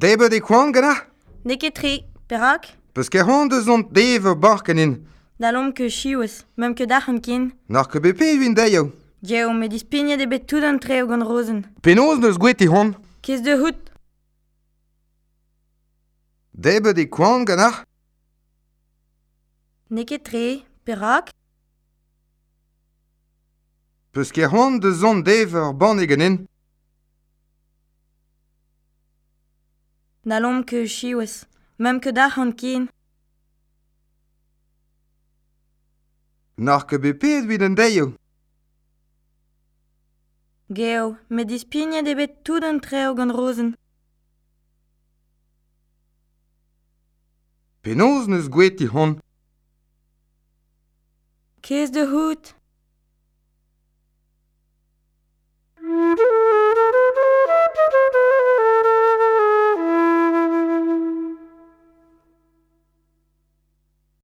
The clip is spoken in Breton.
Debet e kwan gana Ne ket tre, perak Peus ket hon deus ont deve barkenin. Da lom ke chioz, mem ke dachan kin. Nar ke bepe evin da yaou. Me dispignet ebet tout an treo gant rozen. Penoz neus gweti hon Kez de hout. Debet e kwan gana Ne ket tre, perak Peus ket hon deus ont deve ur ban. Na lomp ke chiwes, m'em ke ac'hant ken. N'ar ke bet pet evit an deio. Geo, me dispignet de bet tout an treo gant rozenn. Penaos neus gweti hon? Kez de hout.